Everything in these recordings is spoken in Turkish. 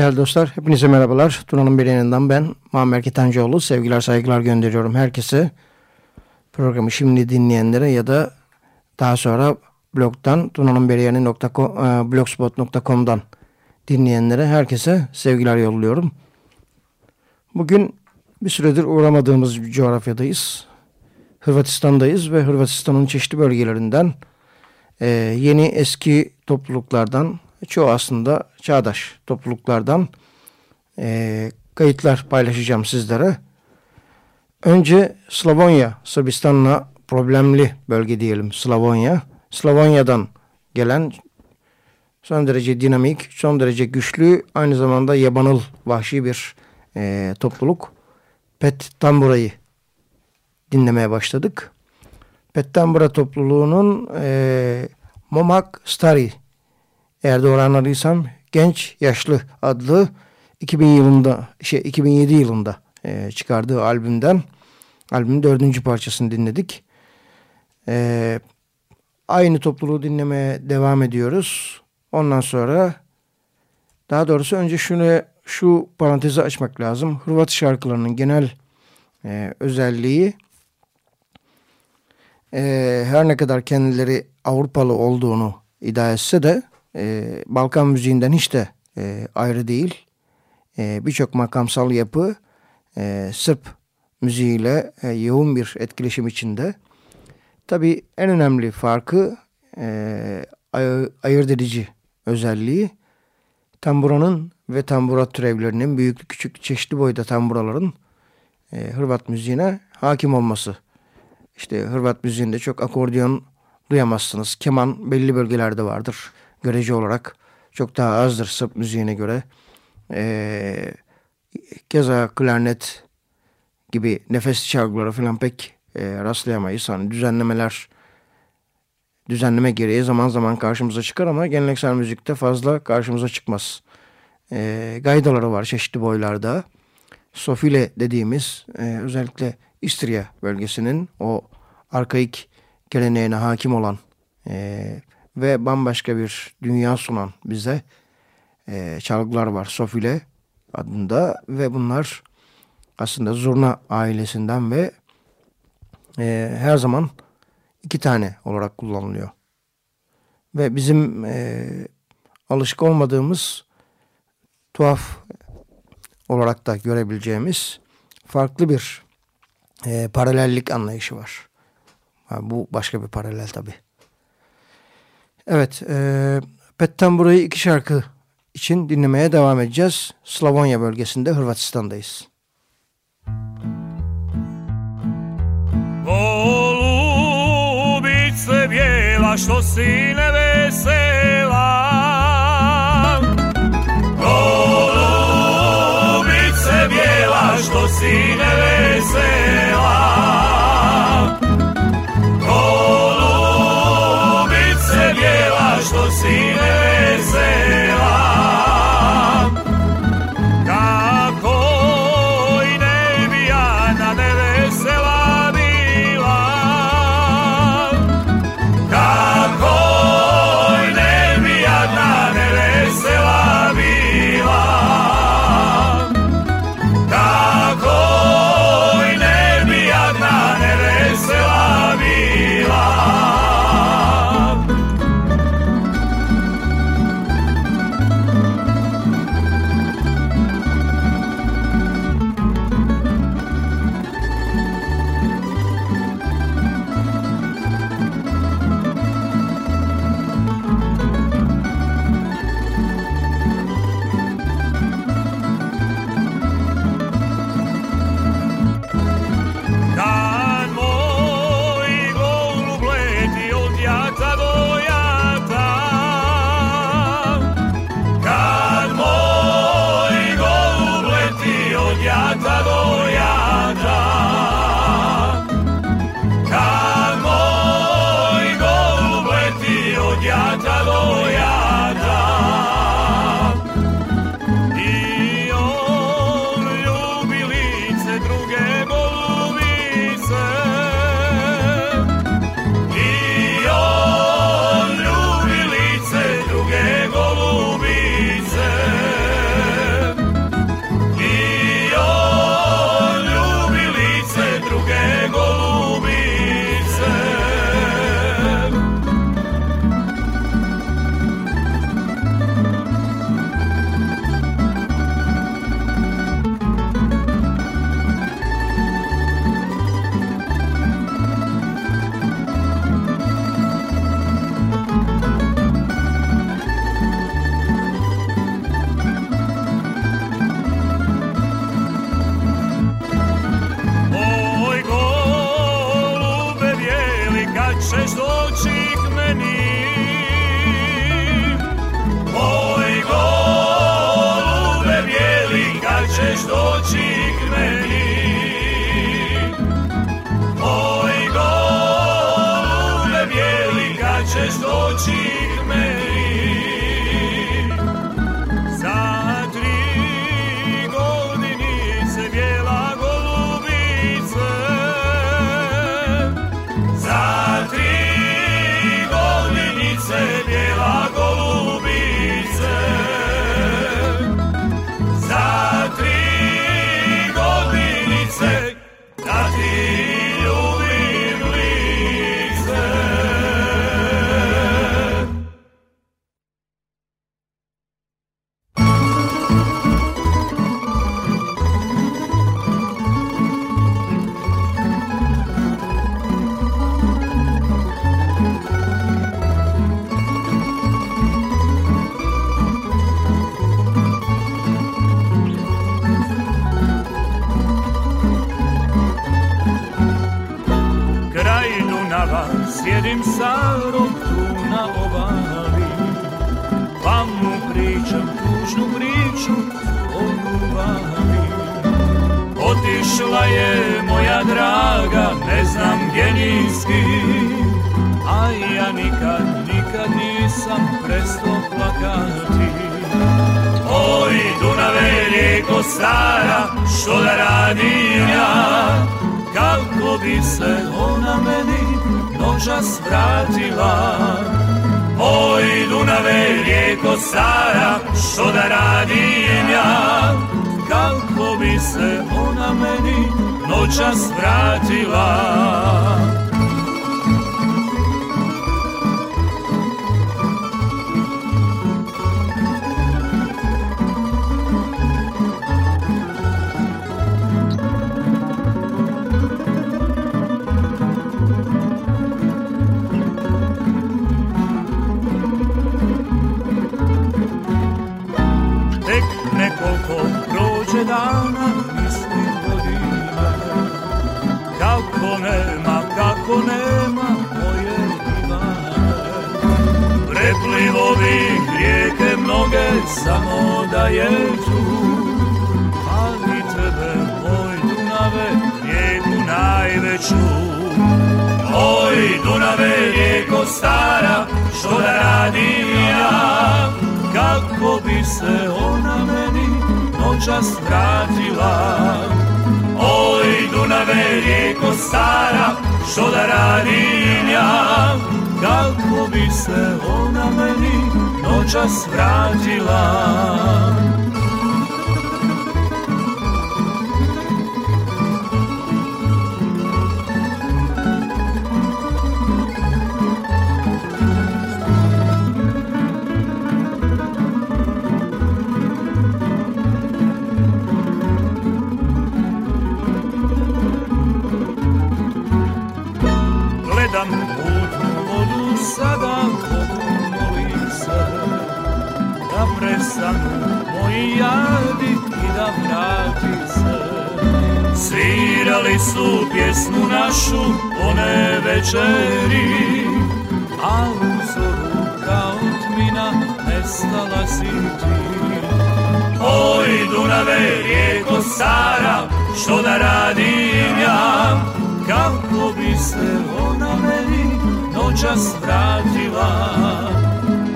Değerli dostlar, hepinize merhabalar. Tuna'nın yanından ben, Muammer Kitancıoğlu. Sevgiler, saygılar gönderiyorum herkese. Programı şimdi dinleyenlere ya da daha sonra blogdan tunanınberiyani.blogspot.com'dan dinleyenlere herkese sevgiler yolluyorum. Bugün bir süredir uğramadığımız bir coğrafyadayız. Hırvatistan'dayız ve Hırvatistan'ın çeşitli bölgelerinden e, yeni eski topluluklardan çoğu aslında çağdaş topluluklardan e, kayıtlar paylaşacağım sizlere. Önce Slavonya, Sırbistan'la problemli bölge diyelim Slavonya. Slavonya'dan gelen son derece dinamik, son derece güçlü, aynı zamanda yabanıl, vahşi bir e, topluluk. Pet Tambura'yı dinlemeye başladık. Pet Tambura topluluğunun e, Momak Stari eğer doğru anladıysam Genç Yaşlı adlı 2000 yılında şey 2007 yılında e, çıkardığı albümden albümün dördüncü parçasını dinledik. E, aynı topluluğu dinlemeye devam ediyoruz. Ondan sonra daha doğrusu önce şunu şu parantezi açmak lazım. Hırvat şarkılarının genel e, özelliği e, her ne kadar kendileri Avrupalı olduğunu iddia etse de e, Balkan müziğinden hiç de e, ayrı değil. E, Birçok makamsal yapı e, Sırp müziğiyle e, yoğun bir etkileşim içinde. Tabii en önemli farkı e, ayırt edici özelliği tamburanın ve tambura türevlerinin büyüklü küçük çeşitli boyda tamburaların e, Hırvat müziğine hakim olması. İşte Hırvat müziğinde çok akordeon duyamazsınız. Keman belli bölgelerde vardır. Görece olarak çok daha azdır Sırp müziğine göre. E, keza klarnet gibi nefes çalgıları falan pek e, rastlayamayız. Hani düzenlemeler düzenleme gereği zaman zaman karşımıza çıkar ama geleneksel müzikte fazla karşımıza çıkmaz. E, gaydaları var çeşitli boylarda. Sofile dediğimiz e, özellikle İstriya bölgesinin o arkaik geleneğine hakim olan e, ve bambaşka bir dünya sunan bize e, çalgılar var. Sofile adında ve bunlar aslında zurna ailesinden ve e, her zaman iki tane olarak kullanılıyor. Ve bizim e, alışık olmadığımız tuhaf olarak da görebileceğimiz farklı bir e, paralellik anlayışı var. Ha, bu başka bir paralel tabi. Evet, e, Petten burayı iki şarkı için dinlemeye devam edeceğiz. Slavonya bölgesinde Hırvatistan'dayız. Golubice bijela što si nevesela Golubice bijela što si nevesela bijela što que sjedim starom tu na obali Pa mu pričam tužnu priču o ljubavi. Otišla je moja draga, ne znam genijski A ja nikad, nikad nisam presto plakati. Oj, Dunave, rijeko stara, što da radim ja? Kako bi se ona meni noćas vratila. Oj, Dunave, rijeko stara, što da radim ja? Kako bi se ona meni noćas vratila dana, mislim godine. Kako nema, kako nema moje Ivane Preplivovi rijeke mnoge, samo da je Ali tebe, moj Dunave, rijeku najveću. Oj, Dunave, noćas vratila Oj, Dunave, rijeko stara, što da radim ja Kako bi se ona meni noćas vratila sada pokuno lice Da prestanu moji jadi i da vrati se. Svirali su pjesmu našu one večeri A u zoru kao tmina nestala si ti. Oj Dunave, rijeko stara, što da radim ja Kako bi se meni noćas vratila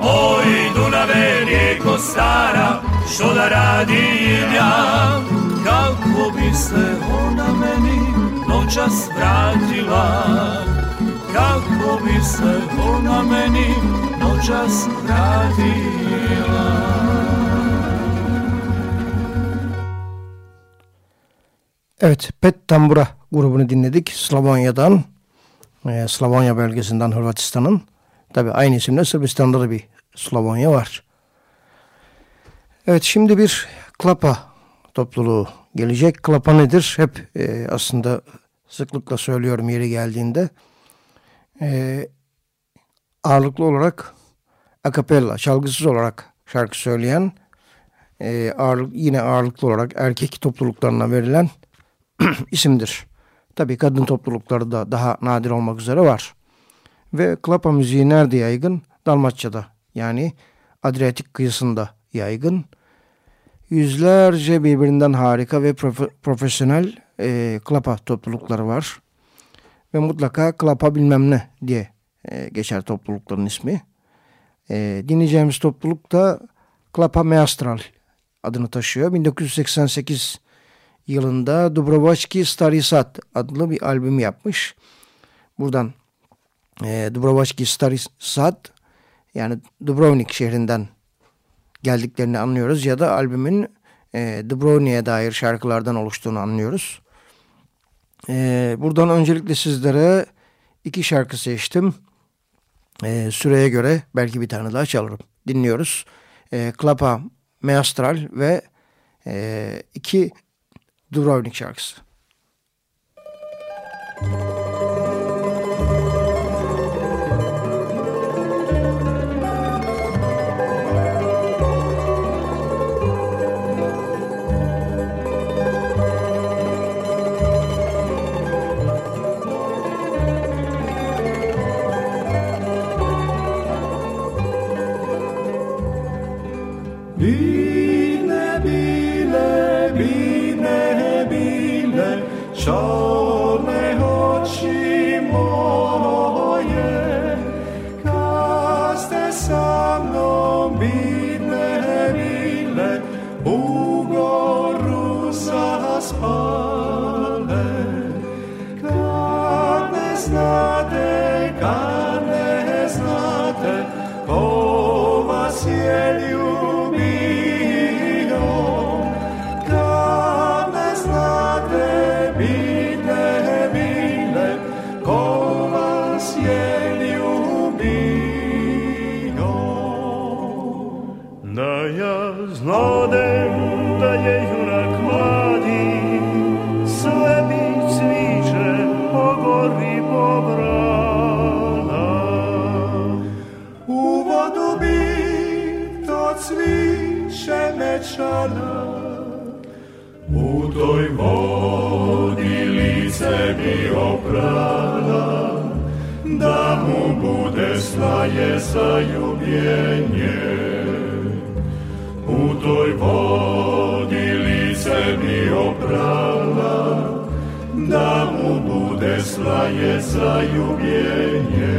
Oj Dunave, rijeko stara, što da radim ja Kako bi se ona meni noćas vratila Kako bi se ona meni noćas vratila Evet, Pet Tambura grubunu dinledik. Slavonya'dan, e, Slavonya bölgesinden Hırvatistan'ın. Tabi aynı isimle Sırbistan'da da bir Slavonya var. Evet, şimdi bir Klapa topluluğu gelecek. Klapa nedir? Hep e, aslında sıklıkla söylüyorum yeri geldiğinde. E, ağırlıklı olarak akapella, çalgısız olarak şarkı söyleyen, e, ağırlık, yine ağırlıklı olarak erkek topluluklarına verilen isimdir. Tabii kadın toplulukları da daha nadir olmak üzere var. Ve klapa müziği nerede yaygın? Dalmaçya'da yani Adriyatik kıyısında yaygın. Yüzlerce birbirinden harika ve profe profesyonel e, klapa toplulukları var. Ve mutlaka klapa bilmem ne diye e, geçer toplulukların ismi. E, dinleyeceğimiz topluluk da Klapa Meastral adını taşıyor. 1988 yılında Dubrovački Starisat adlı bir albüm yapmış. Buradan e, Dubrovački Starisat yani Dubrovnik şehrinden geldiklerini anlıyoruz ya da albümün e, Dubrovnik'e dair şarkılardan oluştuğunu anlıyoruz. E, buradan öncelikle sizlere iki şarkı seçtim. E, süreye göre belki bir tane daha çalarım. Dinliyoruz. E, Klapa Meastral ve e, iki Dubrovnik şarkısı. Müzik show. Je zaljubljenje. U toj vodi lice mi oprala, da mu bude slaje zaljubljenje.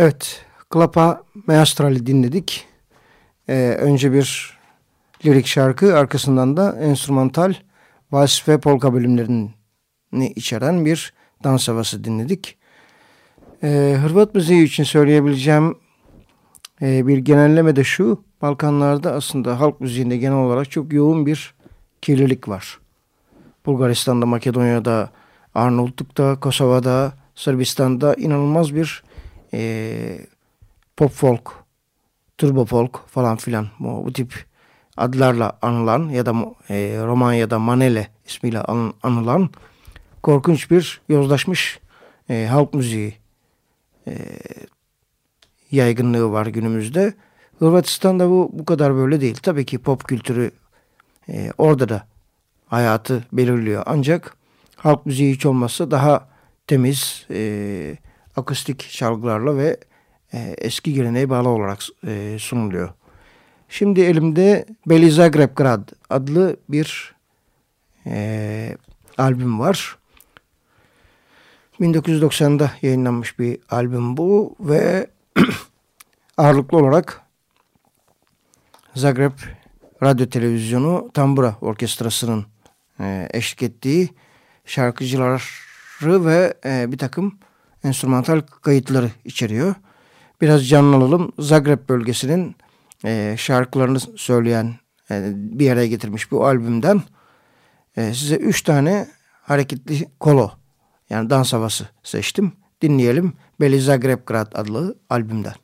Evet, Klapa Maestral'i dinledik. Ee, önce bir lirik şarkı, arkasından da enstrümantal vals ve polka bölümlerini içeren bir dans havası dinledik. Ee, Hırvat müziği için söyleyebileceğim e, bir genelleme de şu. Balkanlarda aslında halk müziğinde genel olarak çok yoğun bir kirlilik var. Bulgaristan'da, Makedonya'da, Arnavutluk'ta, Kosova'da, Sırbistan'da inanılmaz bir e, pop folk, turbo folk falan filan bu, bu tip adlarla anılan ya da e, Romanya'da Manele ismiyle anılan korkunç bir yozlaşmış e, halk müziği e, yaygınlığı var günümüzde. Hırvatistan'da bu bu kadar böyle değil. Tabii ki pop kültürü e, orada da hayatı belirliyor. Ancak halk müziği hiç olmazsa daha temiz, e, akustik çalgılarla ve e, eski geleneğe bağlı olarak e, sunuluyor. Şimdi elimde Beli Zagreb adlı bir e, albüm var. 1990'da yayınlanmış bir albüm bu ve ağırlıklı olarak Zagreb Radyo Televizyonu Tambura Orkestrası'nın e, eşlik ettiği şarkıcıları ve e, bir takım enstrümantal kayıtları içeriyor. Biraz canlanalım. Zagreb bölgesinin e, şarkılarını söyleyen e, bir araya getirmiş bu albümden e, size üç tane hareketli kolo yani dans havası seçtim. Dinleyelim Beli Zagreb Grad adlı albümden.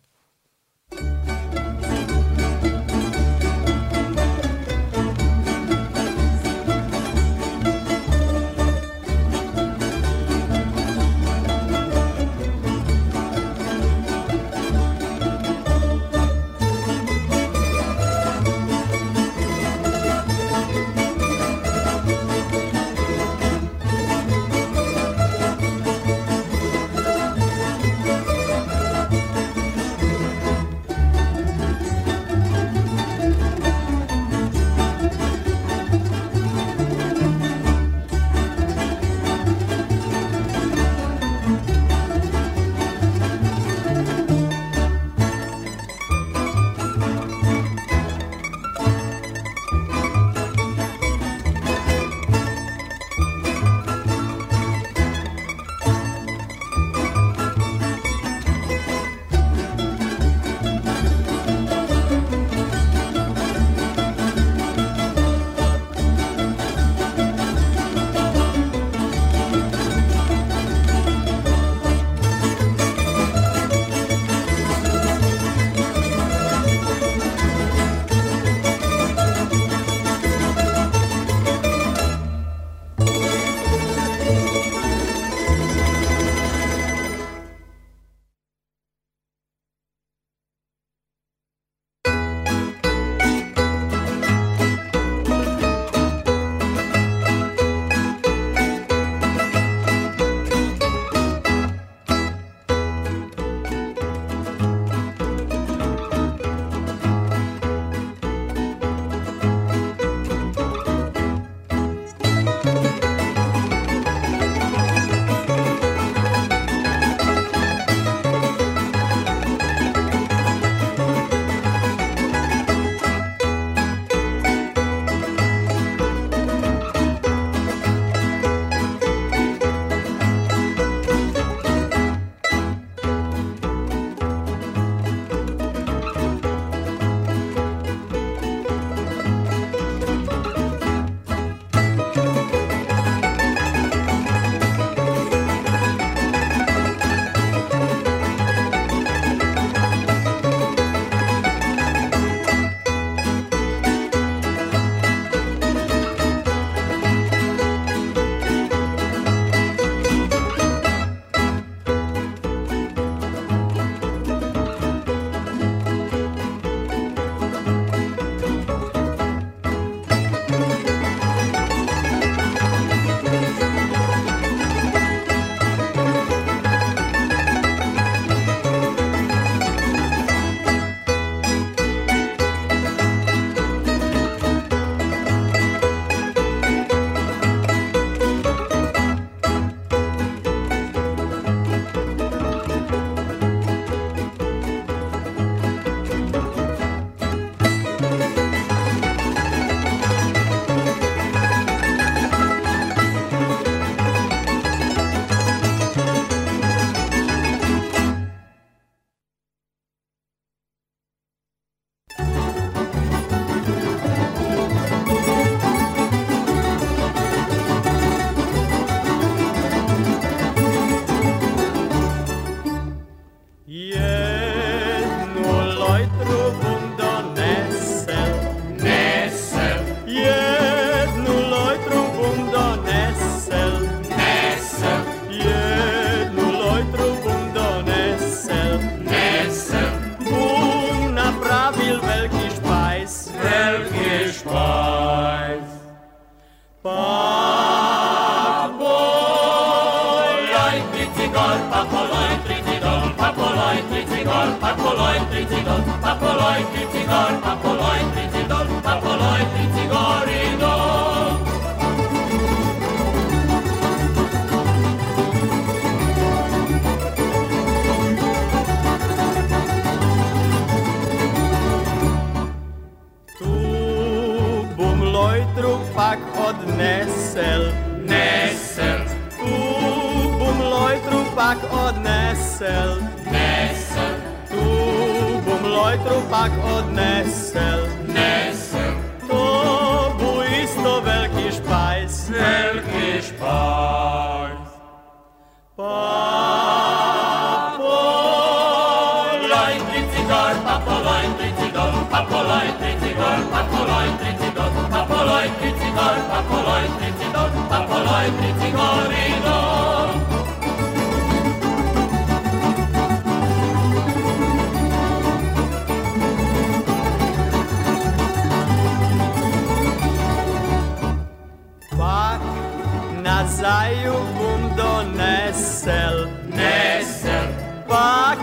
kraju bum donesel Nesel. Pak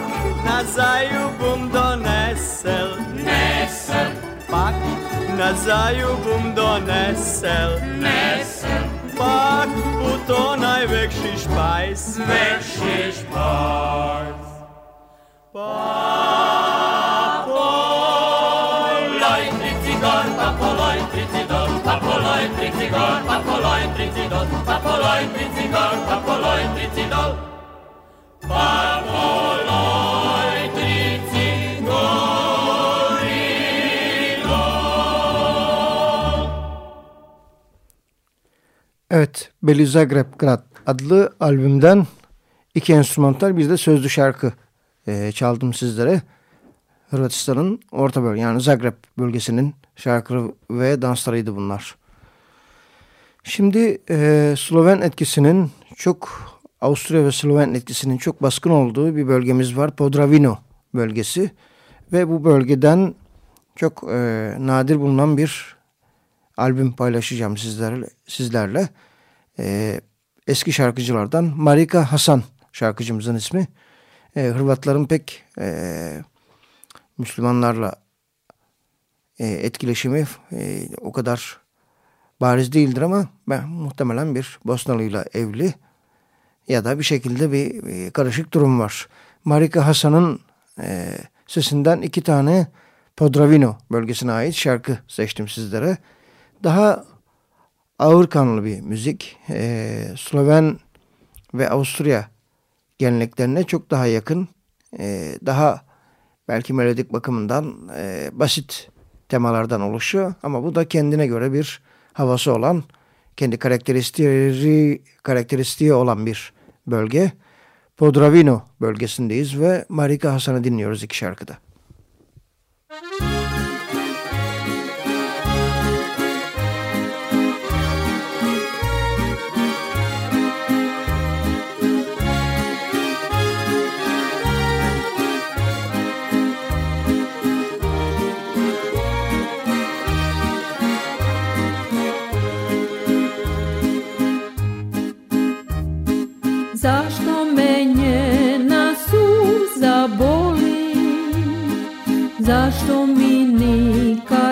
na zaju bum donesel Nesel. Pak na zaju bum donesel Nesel. Pak bu to najvekši špajs. Vekši špajs. Pa polaj, tri cigar, pa polaj, tri cigar papoloj, tricidol, papoloj, tricigar, papoloj, tricidol. Papoloj, tricigaridol. Evet, Beli Zagreb Grad adlı albümden iki enstrümantal bir de sözlü şarkı e, çaldım sizlere. Hırvatistan'ın orta bölge yani Zagreb bölgesinin şarkıları ve danslarıydı bunlar. Şimdi e, Sloven etkisinin çok Avusturya ve Sloven etkisinin çok baskın olduğu bir bölgemiz var. Podravino bölgesi ve bu bölgeden çok e, nadir bulunan bir albüm paylaşacağım sizlerle. sizlerle. E, eski şarkıcılardan Marika Hasan şarkıcımızın ismi. E, Hırvatların pek e, Müslümanlarla e, etkileşimi e, o kadar bariz değildir ama ben muhtemelen bir Bosnalıyla evli ya da bir şekilde bir, bir karışık durum var. Marika Hasan'ın e, sesinden iki tane Podravino bölgesine ait şarkı seçtim sizlere. Daha ağır kanlı bir müzik. E, Sloven ve Avusturya geleneklerine çok daha yakın. E, daha belki melodik bakımından e, basit temalardan oluşuyor. Ama bu da kendine göre bir havası olan, kendi karakteristiği, karakteristiği olan bir bölge. Podravino bölgesindeyiz ve Marika Hasan'ı dinliyoruz iki şarkıda. Zašto Dominica.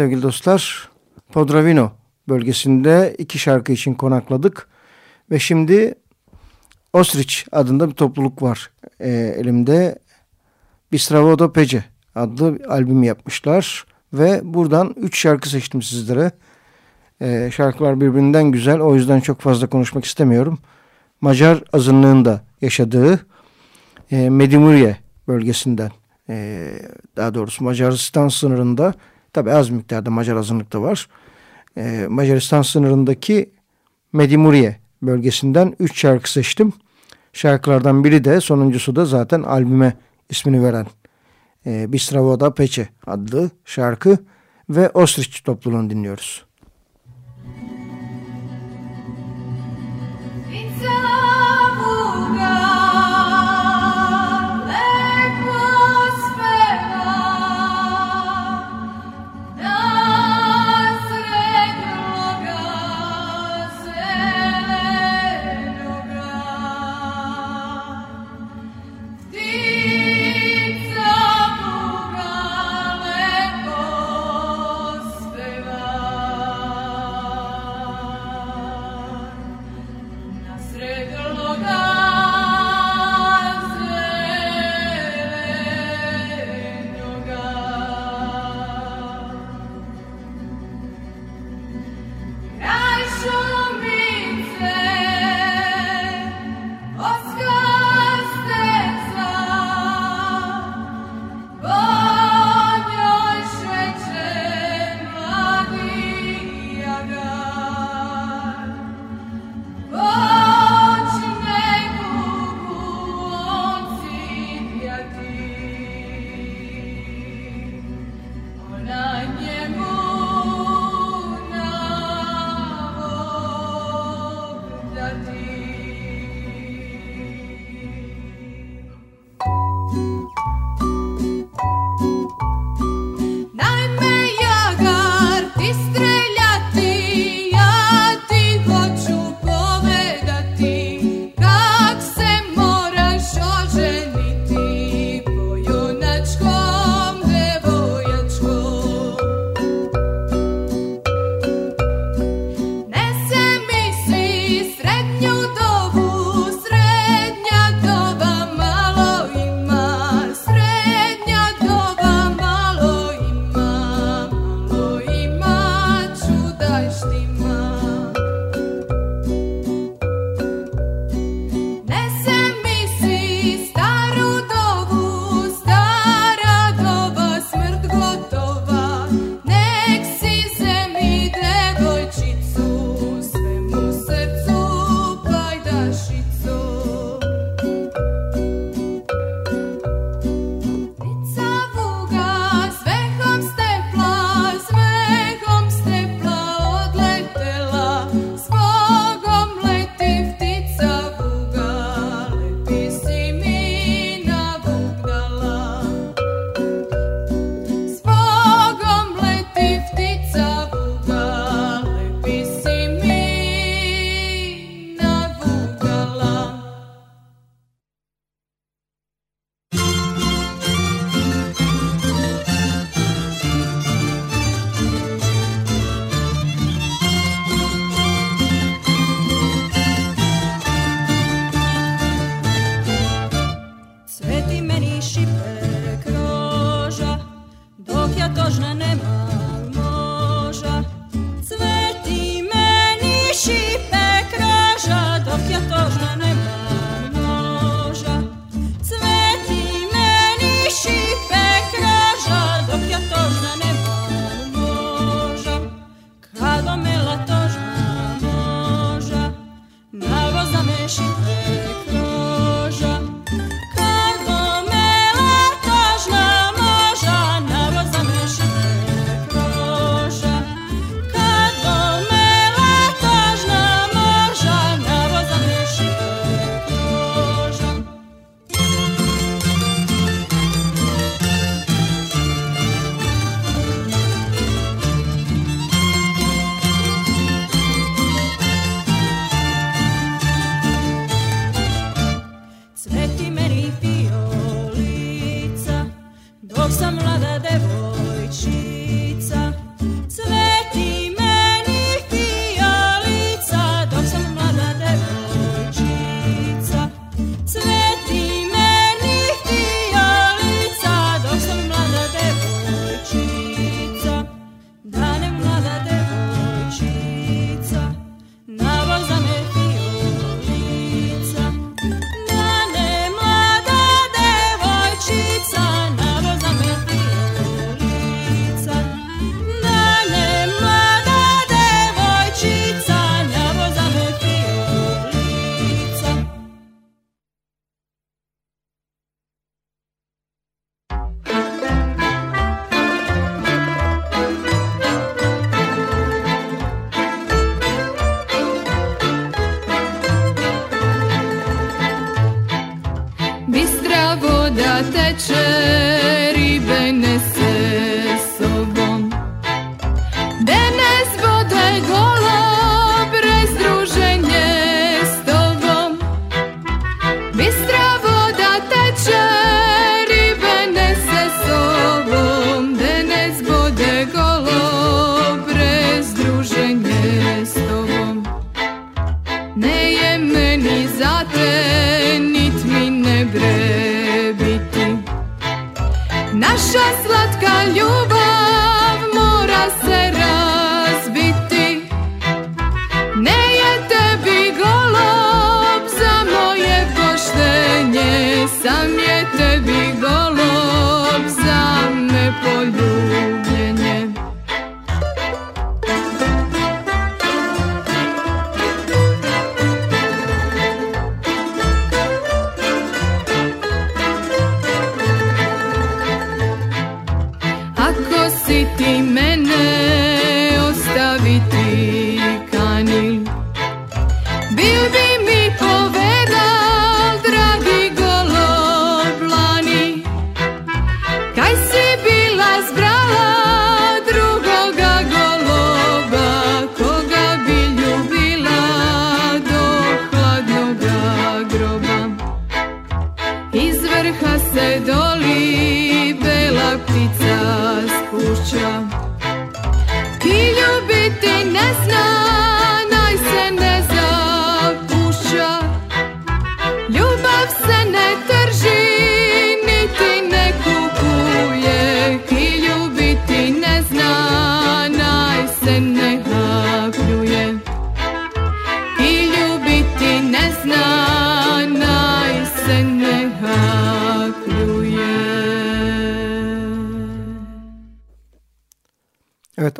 Sevgili dostlar Podravino bölgesinde iki şarkı için konakladık. Ve şimdi Ostrich adında bir topluluk var e, elimde. Bistravodo Pece adlı albüm yapmışlar. Ve buradan üç şarkı seçtim sizlere. E, şarkılar birbirinden güzel o yüzden çok fazla konuşmak istemiyorum. Macar azınlığında yaşadığı e, Medimurye bölgesinden e, daha doğrusu Macaristan sınırında Tabi az miktarda Macar azınlıkta var. Ee, Macaristan sınırındaki Medimuriye bölgesinden 3 şarkı seçtim. Şarkılardan biri de sonuncusu da zaten albüme ismini veren e, Bistravoda Peçe adlı şarkı ve Ostrich topluluğunu dinliyoruz.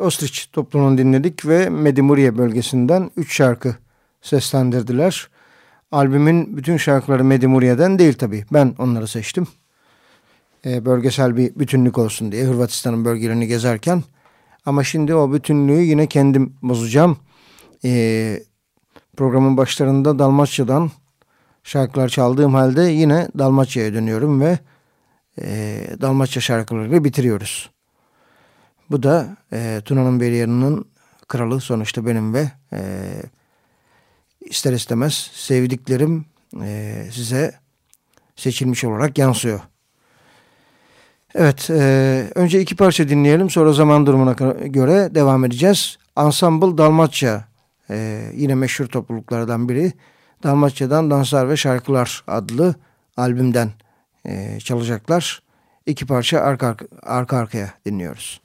Ostrich topluluğunu dinledik ve Medimuriye bölgesinden 3 şarkı seslendirdiler. Albümün bütün şarkıları Medimuriye'den değil tabii. Ben onları seçtim. E, bölgesel bir bütünlük olsun diye Hırvatistan'ın bölgelerini gezerken. Ama şimdi o bütünlüğü yine kendim bozacağım. E, programın başlarında Dalmaçya'dan şarkılar çaldığım halde yine Dalmaçya'ya dönüyorum ve e, Dalmaçya şarkılarıyla bitiriyoruz. Bu da e, Tuna'nın Beriyan'ın kralı sonuçta benim ve e, ister istemez sevdiklerim e, size seçilmiş olarak yansıyor. Evet, e, önce iki parça dinleyelim sonra zaman durumuna göre devam edeceğiz. Ensemble Dalmatça e, yine meşhur topluluklardan biri. Dalmatça'dan Danslar ve Şarkılar adlı albümden e, çalacaklar. İki parça arka, arka arkaya dinliyoruz.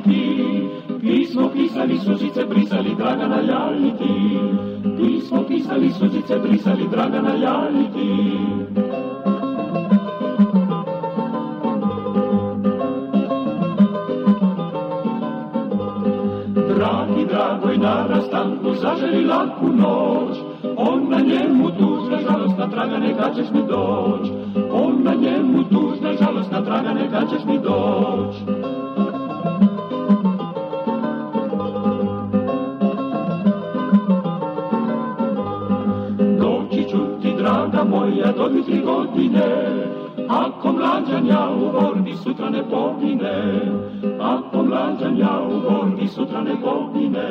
ti, pismo pisali, sušice brisali, draga na ljali ti. Pismo pisali, sušice brisali, draga na ljali ti. Dragi, dragoj, na rastanku zaželi laku noć, on na njemu tužna žalostna traga, neka ćeš mi doć. On na njemu tužna žalostna traga, neka ćeš mi doć. pogine, ako mlađam ja u borbi sutra ne pogine.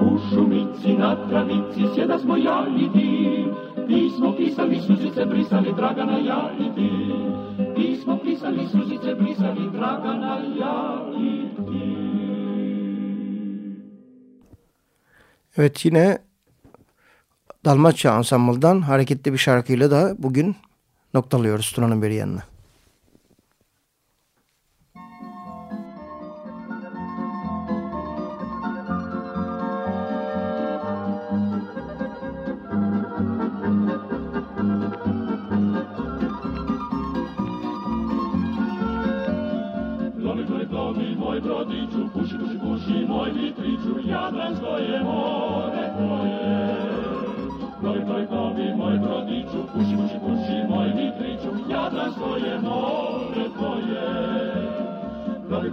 U šumici na travici sjeda smo ja i ti, pismo pisali suzice brisali Dragana ja i ti. Pismo pisali suzice brisali Dragana ja i ti. Većine Dalmaçya Ansambıl'dan hareketli bir şarkıyla da bugün noktalıyoruz Tuna'nın bir yanına.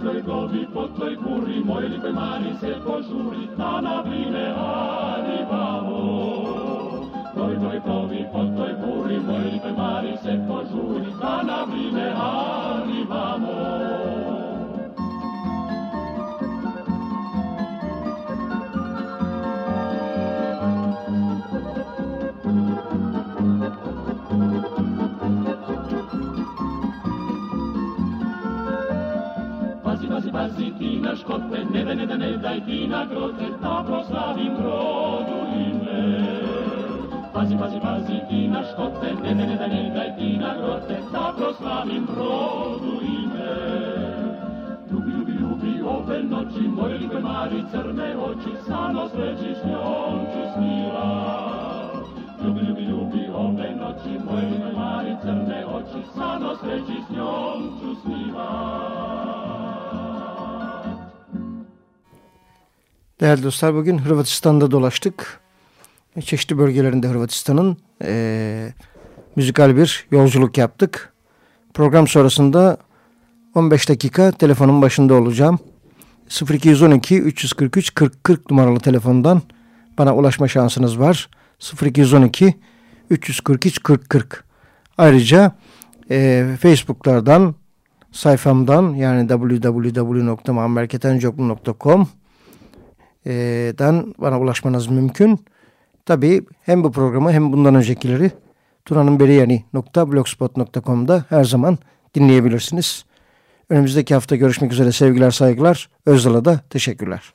Potlej gobi, potlej kuri, moj lipe mari se požuri, na nabine ali babo. Toj, toj, gobi, potlej kuri, moj lipe mari se požuri, na nabine ali tine școte, ne de ne de ne dai grote, ta proslavim roduline. Pazi, pazi, pazi, tina școte, ne de ne de ne dai tina grote, ta proslavim roduline. Ljubi, ljubi, ljubi, ove noći, moje ljube mari, crne oči, samo sreći s njom ću smila. Ljubi, ljubi, ljubi, ove noći, moje ljube mari, crne oči, samo sreći s njom Değerli dostlar bugün Hırvatistan'da dolaştık. Çeşitli bölgelerinde Hırvatistan'ın e, müzikal bir yolculuk yaptık. Program sonrasında 15 dakika telefonun başında olacağım. 0212 343 40 numaralı telefondan bana ulaşma şansınız var. 0212 343 40 Ayrıca e, Facebook'lardan sayfamdan yani www.muammerketencoklu.com dan bana ulaşmanız mümkün. Tabii hem bu programı hem bundan öncekileri tunanınberiyani.blogspot.com'da her zaman dinleyebilirsiniz. Önümüzdeki hafta görüşmek üzere sevgiler saygılar. Özdal'a da teşekkürler.